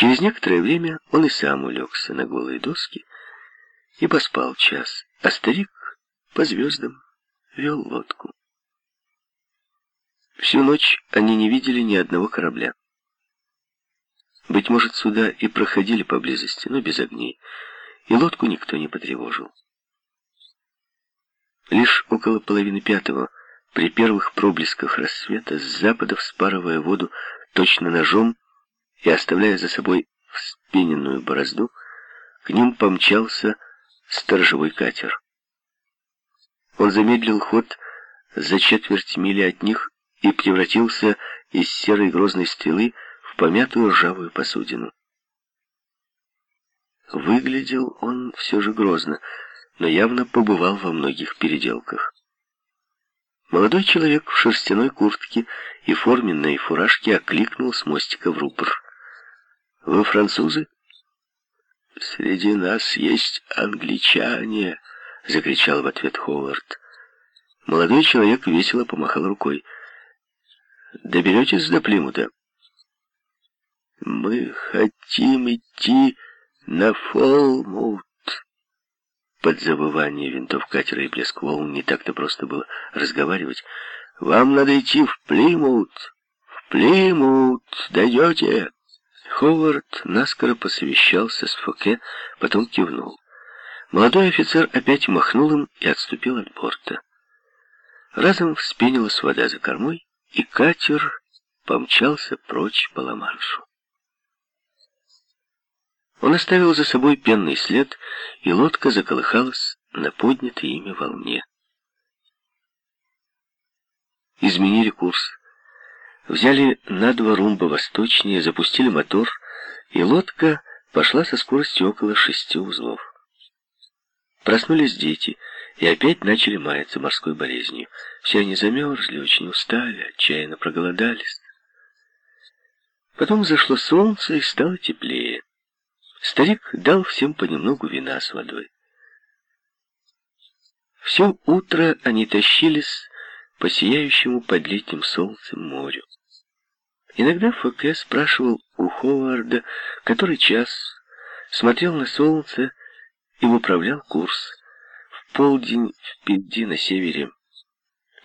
Через некоторое время он и сам улегся на голые доски и поспал час, а старик по звездам вел лодку. Всю ночь они не видели ни одного корабля. Быть может, сюда и проходили поблизости, но без огней, и лодку никто не потревожил. Лишь около половины пятого, при первых проблесках рассвета, с запада вспарывая воду точно ножом и оставляя за собой вспененную борозду, к ним помчался сторожевой катер. Он замедлил ход за четверть мили от них и превратился из серой грозной стрелы в помятую ржавую посудину. Выглядел он все же грозно, но явно побывал во многих переделках. Молодой человек в шерстяной куртке и форменной фуражке окликнул с мостика в рупор. «Вы французы?» «Среди нас есть англичане!» — закричал в ответ Ховард. Молодой человек весело помахал рукой. Доберетесь до Плимута?» «Мы хотим идти на Фолмут». Под завывание винтов катера и блеск волн не так-то просто было разговаривать. «Вам надо идти в Плимут! В Плимут! Дойдете!» Ховард наскоро посовещался с Фоке, потом кивнул. Молодой офицер опять махнул им и отступил от борта. Разом вспенилась вода за кормой, и катер помчался прочь по Ла-Маншу. Он оставил за собой пенный след, и лодка заколыхалась на поднятой ими волне. Изменили курс. Взяли на два румба восточнее, запустили мотор, и лодка пошла со скоростью около шести узлов. Проснулись дети — и опять начали маяться морской болезнью. Все они замерзли, очень устали, отчаянно проголодались. Потом зашло солнце и стало теплее. Старик дал всем понемногу вина с водой. Все утро они тащились по сияющему под летним солнцем морю. Иногда Фоке спрашивал у Ховарда, который час, смотрел на солнце и выправлял курс полдень впереди на севере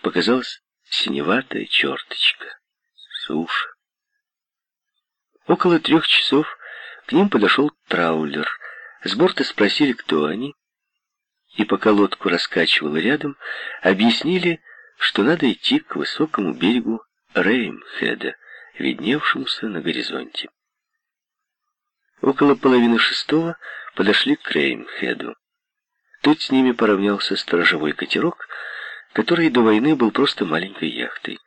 показалась синеватая черточка. Суша. Около трех часов к ним подошел траулер. С борта спросили, кто они, и пока лодку раскачивало рядом, объяснили, что надо идти к высокому берегу Реймхеда, видневшемуся на горизонте. Около половины шестого подошли к Реймхеду. Тут с ними поравнялся сторожевой катерок, который до войны был просто маленькой яхтой.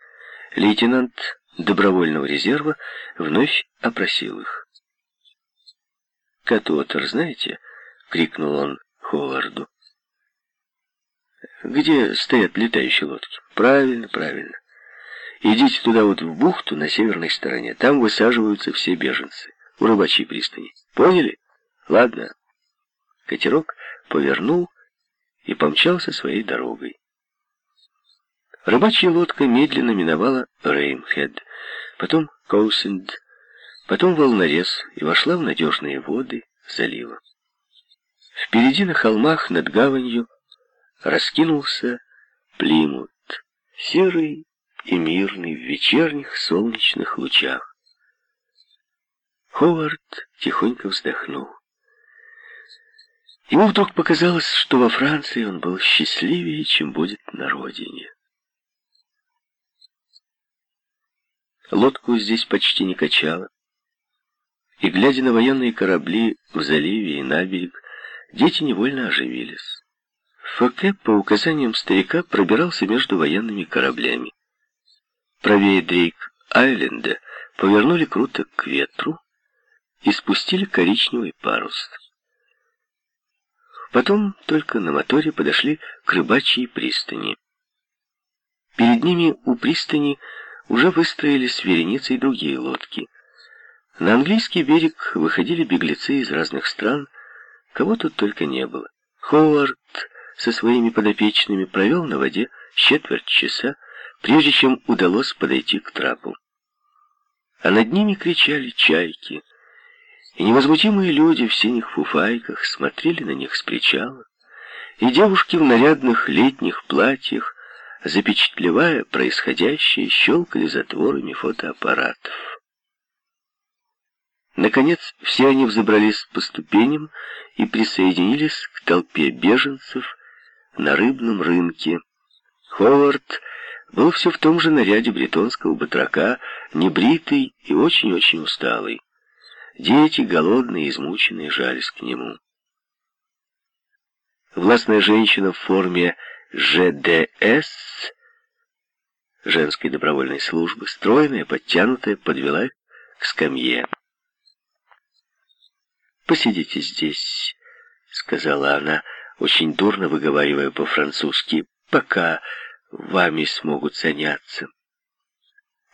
Лейтенант добровольного резерва вновь опросил их. «Катуотер, знаете?» — крикнул он Ховарду. «Где стоят летающие лодки?» «Правильно, правильно. Идите туда вот в бухту на северной стороне. Там высаживаются все беженцы. У рыбачьей пристани. Поняли? Ладно». Катерок повернул и помчался своей дорогой. Рыбачья лодка медленно миновала Реймхед, потом Коусенд, потом волнорез и вошла в надежные воды залива. Впереди на холмах над гаванью раскинулся Плимут, серый и мирный в вечерних солнечных лучах. Ховард тихонько вздохнул. Ему вдруг показалось, что во Франции он был счастливее, чем будет на родине. Лодку здесь почти не качало. И, глядя на военные корабли в заливе и на берег, дети невольно оживились. Фоке по указаниям старика пробирался между военными кораблями. Правее Дрейк-Айленда повернули круто к ветру и спустили коричневый парус. Потом только на моторе подошли к рыбачьей пристани. Перед ними у пристани уже выстроились вереницей другие лодки. На английский берег выходили беглецы из разных стран, кого тут только не было. Ховард со своими подопечными провел на воде четверть часа, прежде чем удалось подойти к трапу. А над ними кричали чайки, И невозмутимые люди в синих фуфайках смотрели на них с причала, и девушки в нарядных летних платьях, запечатлевая происходящее, щелкали затворами фотоаппаратов. Наконец, все они взобрались по ступеням и присоединились к толпе беженцев на рыбном рынке. Ховард был все в том же наряде бретонского батрака, небритый и очень-очень усталый. Дети, голодные, измученные, жались к нему. Властная женщина в форме ЖДС, женской добровольной службы, стройная, подтянутая, подвела к скамье. «Посидите здесь», — сказала она, очень дурно выговаривая по-французски, «пока вами смогут заняться».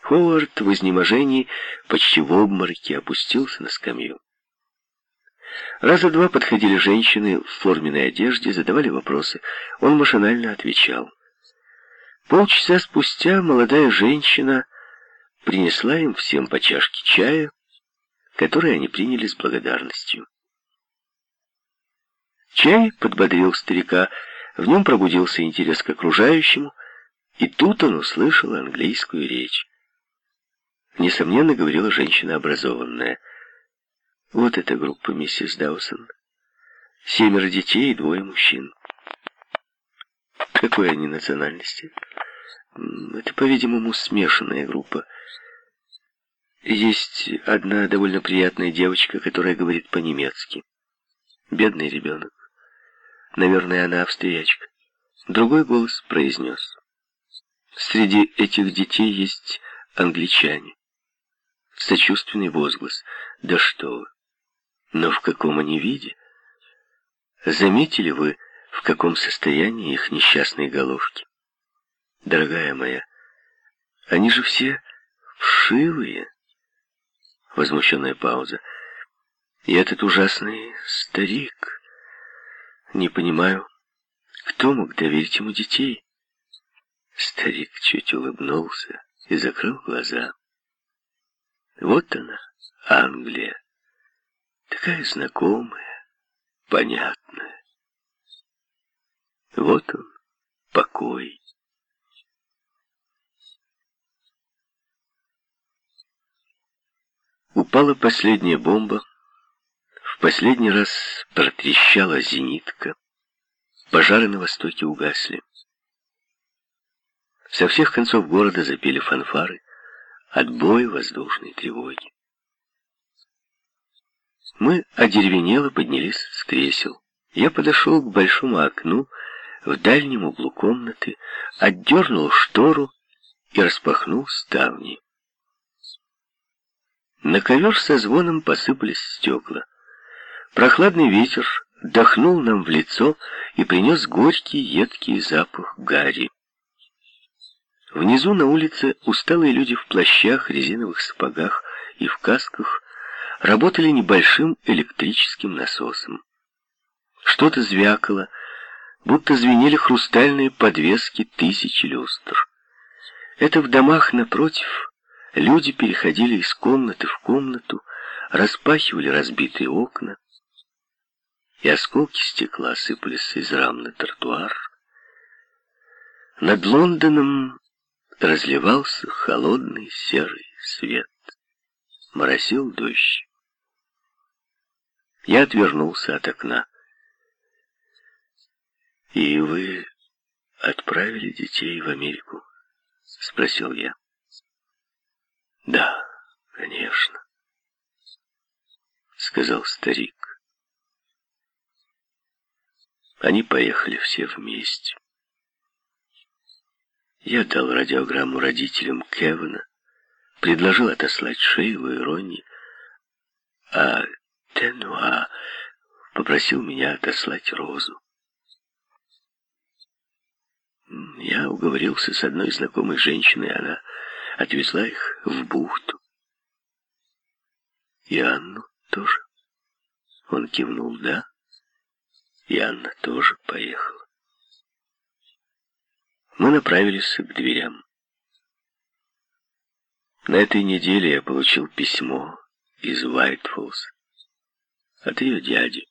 Ховард в изнеможении, почти в обмороке, опустился на скамью. Раза два подходили женщины в форменной одежде, задавали вопросы. Он машинально отвечал. Полчаса спустя молодая женщина принесла им всем по чашке чая, который они приняли с благодарностью. Чай подбодрил старика, в нем пробудился интерес к окружающему, и тут он услышал английскую речь. Несомненно, говорила женщина образованная. Вот эта группа, миссис Даусон. Семеро детей и двое мужчин. Какой они национальности? Это, по-видимому, смешанная группа. Есть одна довольно приятная девочка, которая говорит по-немецки. Бедный ребенок. Наверное, она австриячка. Другой голос произнес. Среди этих детей есть англичане. Сочувственный возглас. Да что вы. Но в каком они виде? Заметили вы, в каком состоянии их несчастные головки? Дорогая моя, они же все вшивые. Возмущенная пауза. И этот ужасный старик. Не понимаю, кто мог доверить ему детей? Старик чуть улыбнулся и закрыл глаза. Вот она, Англия. Такая знакомая, понятная. Вот он, покой. Упала последняя бомба, в последний раз протрещала зенитка, пожары на востоке угасли. Со всех концов города запели фанфары, отбой воздушной тревоги. Мы одеревенело поднялись с кресел. Я подошел к большому окну в дальнем углу комнаты, отдернул штору и распахнул ставни. На ковер со звоном посыпались стекла. Прохладный ветер дохнул нам в лицо и принес горький, едкий запах гари. Внизу на улице усталые люди в плащах, резиновых сапогах и в касках работали небольшим электрическим насосом. Что-то звякало, будто звенели хрустальные подвески тысячи люстр. Это в домах напротив люди переходили из комнаты в комнату, распахивали разбитые окна, и осколки стекла сыпались из рам на тротуар. Над Лондоном разливался холодный серый свет. Моросил дождь. Я отвернулся от окна. «И вы отправили детей в Америку?» — спросил я. «Да, конечно», — сказал старик. Они поехали все вместе. Я дал радиограмму родителям Кевина, предложил отослать Шейлу и Ронни, а Тенуа попросил меня отослать Розу. Я уговорился с одной знакомой женщиной, она отвезла их в бухту. И Анну тоже. Он кивнул «да», и Анна тоже поехала. Мы направились к дверям. На этой неделе я получил письмо из Уайтфоллс. от ее дяди.